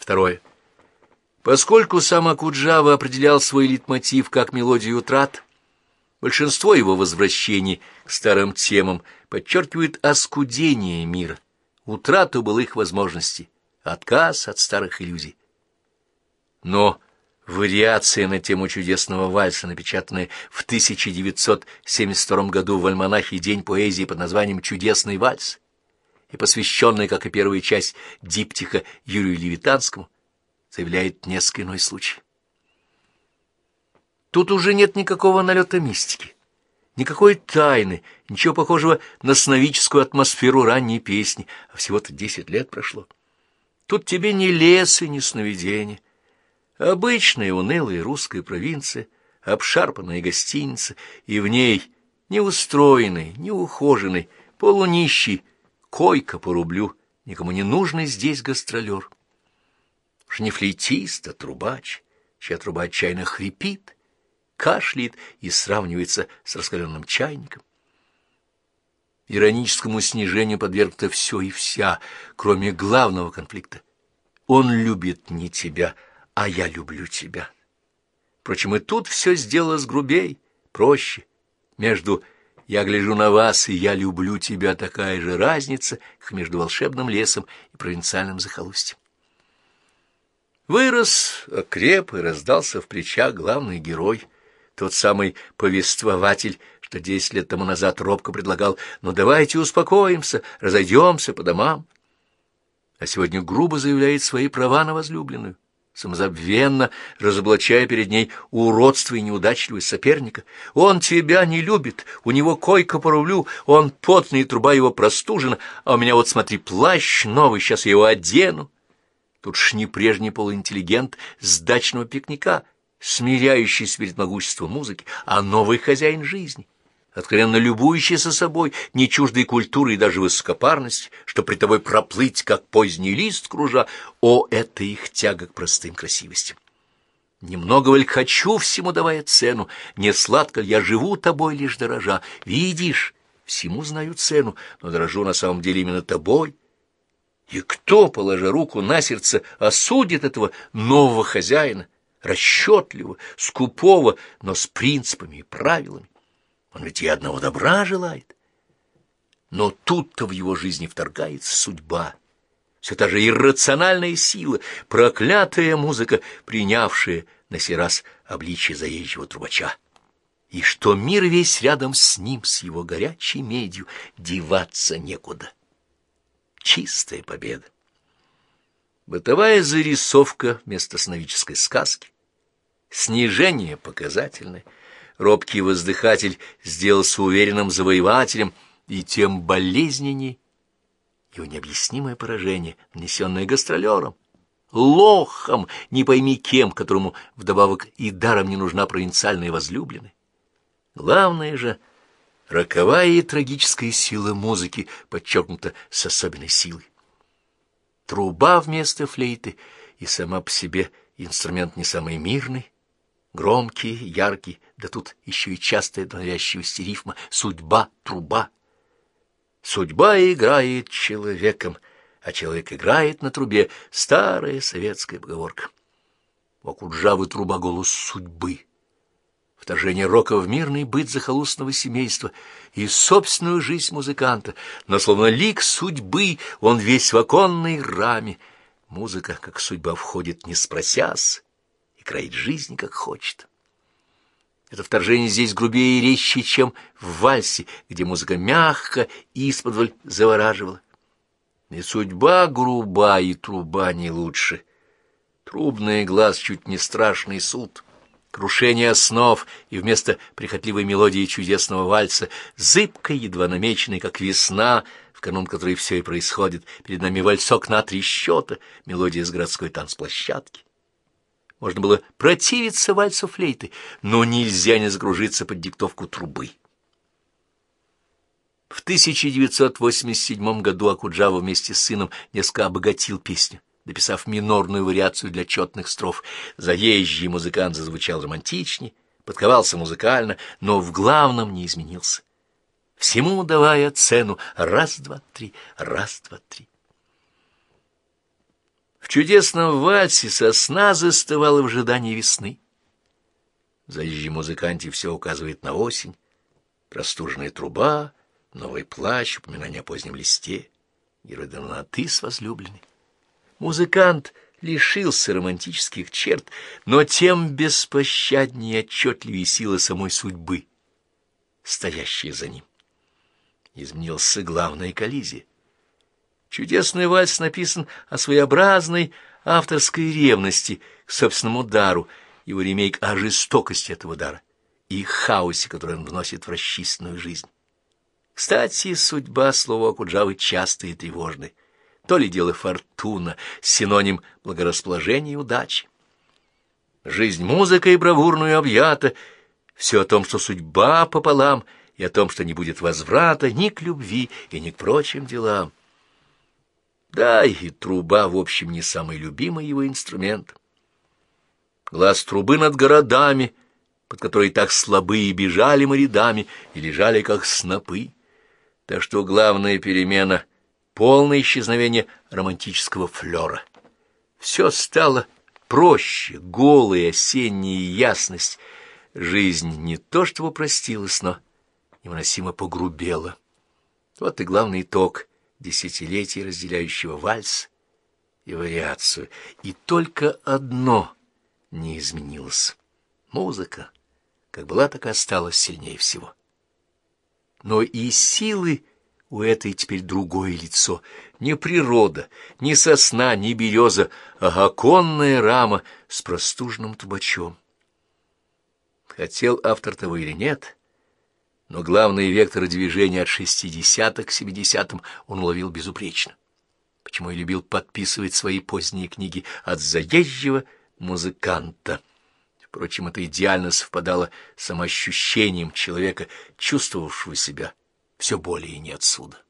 Второе. Поскольку сам Акуджава определял свой литмотив как мелодию утрат, большинство его возвращений к старым темам подчеркивает оскудение мира, утрату былых возможностей, отказ от старых иллюзий. Но вариация на тему чудесного вальса, напечатанная в 1972 году в альманахе «День поэзии» под названием «Чудесный вальс», и посвященная, как и первая часть диптиха Юрию Левитанскому, заявляет несколько иной случай. Тут уже нет никакого налета мистики, никакой тайны, ничего похожего на сновидческую атмосферу ранней песни, а всего-то десять лет прошло. Тут тебе ни лес и ни сновидения, обычная унылая русская провинция, обшарпанная гостиница, и в ней неустроенный, неухоженный, полунищий, койка по рублю, никому не нужный здесь гастролер. Уж не флейтист, а трубач, чья труба отчаянно хрипит, кашляет и сравнивается с раскаленным чайником. Ироническому снижению подвергнуто все и вся, кроме главного конфликта. Он любит не тебя, а я люблю тебя. Впрочем, и тут все сделалось грубей, проще. Между я гляжу на вас, и я люблю тебя, такая же разница, как между волшебным лесом и провинциальным захолустьем. Вырос, окреп и раздался в плечах главный герой, тот самый повествователь, что десять лет тому назад робко предлагал «Ну давайте успокоимся, разойдемся по домам». А сегодня грубо заявляет свои права на возлюбленную самозабвенно разоблачая перед ней уродство и неудачливость соперника. Он тебя не любит, у него койка по рублю, он потный, труба его простужена, а у меня вот, смотри, плащ новый, сейчас я его одену. Тут ж не прежний полуинтеллигент с дачного пикника, смиряющийся перед могуществом музыки, а новый хозяин жизни откровенно любующийся собой, не чуждой культуры и даже высокопарности, что при тобой проплыть, как поздний лист кружа, о, это их тяга к простым красивостям. Немного ли хочу всему давая цену, не сладко ли я живу тобой лишь дорожа, видишь, всему знаю цену, но дорожу на самом деле именно тобой. И кто, положа руку на сердце, осудит этого нового хозяина, расчетливого, скупого, но с принципами и правилами? Он ведь и одного добра желает. Но тут-то в его жизни вторгается судьба. Все та же иррациональная сила, проклятая музыка, принявшая на сей раз обличие заезжего трубача. И что мир весь рядом с ним, с его горячей медью, деваться некуда. Чистая победа. Бытовая зарисовка вместо сновидческой сказки. Снижение показательное — робкий воздыхатель сделался уверенным завоевателем, и тем болезненней его необъяснимое поражение, нанесенное гастролером, лохом, не пойми кем, которому вдобавок и даром не нужна провинциальная возлюбленная. Главное же — роковая и трагическая сила музыки, подчеркнута с особенной силой. Труба вместо флейты и сама по себе инструмент не самый мирный, Громкий, яркий, да тут еще и частая навязчивость рифма «судьба, труба». Судьба играет человеком, а человек играет на трубе. Старая советская поговорка. У Акуджавы труба голос судьбы. Вторжение рока в мирный быт захолустного семейства и собственную жизнь музыканта, но словно лик судьбы он весь в оконной раме. Музыка, как судьба, входит не спросясь, кроить жизнь, как хочет. Это вторжение здесь грубее и резче, чем в вальсе, где музыка мягко и исподволь завораживала. И судьба груба, и труба не лучше. Трубный глаз чуть не страшный суд, крушение основ, и вместо прихотливой мелодии чудесного вальса, зыбкой, едва намеченной, как весна, в канун которой все и происходит, перед нами вальсок на три счета, мелодия с городской танцплощадки. Можно было противиться вальсу флейты, но нельзя не загружиться под диктовку трубы. В 1987 году Акуджава вместе с сыном несколько обогатил песню, дописав минорную вариацию для четных строф. Заезжий музыкант зазвучал романтичнее, подковался музыкально, но в главном не изменился. Всему давая цену раз, два, три. чудесном вальсе сосна застывала в ожидании весны. В заезжей музыканте все указывает на осень. Простуженная труба, новый плащ, упоминание о позднем листе. Герой на «ты» с возлюбленной. Музыкант лишился романтических черт, но тем беспощаднее и отчетливее сила самой судьбы, стоящая за ним. Изменился главная коллизия. Чудесный вальс написан о своеобразной авторской ревности к собственному дару, его ремейк о жестокости этого дара и хаосе, который он вносит в расчистную жизнь. Кстати, судьба слова Куджавы частая и тревожная. То ли дело фортуна, синоним благорасположения и удачи. Жизнь музыкой бравурную объята, все о том, что судьба пополам, и о том, что не будет возврата ни к любви и ни к прочим делам. Да, и труба, в общем, не самый любимый его инструмент. Глаз трубы над городами, под которые так слабые бежали мы рядами и лежали, как снопы. Так что главная перемена — полное исчезновение романтического флера. Все стало проще, голая осенняя ясность. Жизнь не то чтобы простилась, но невыносимо погрубела. Вот и главный итог — десятилетий разделяющего вальс и вариацию, и только одно не изменилось — музыка, как была, так и осталась сильнее всего. Но и силы у этой теперь другое лицо, не природа, не сосна, не береза, а оконная рама с простужным табачом. Хотел автор того или нет — но главные векторы движения от шестидесятых к семидесятым он уловил безупречно. Почему я любил подписывать свои поздние книги от заезжего музыканта. Впрочем, это идеально совпадало с самоощущением человека, чувствовавшего себя все более не отсюда.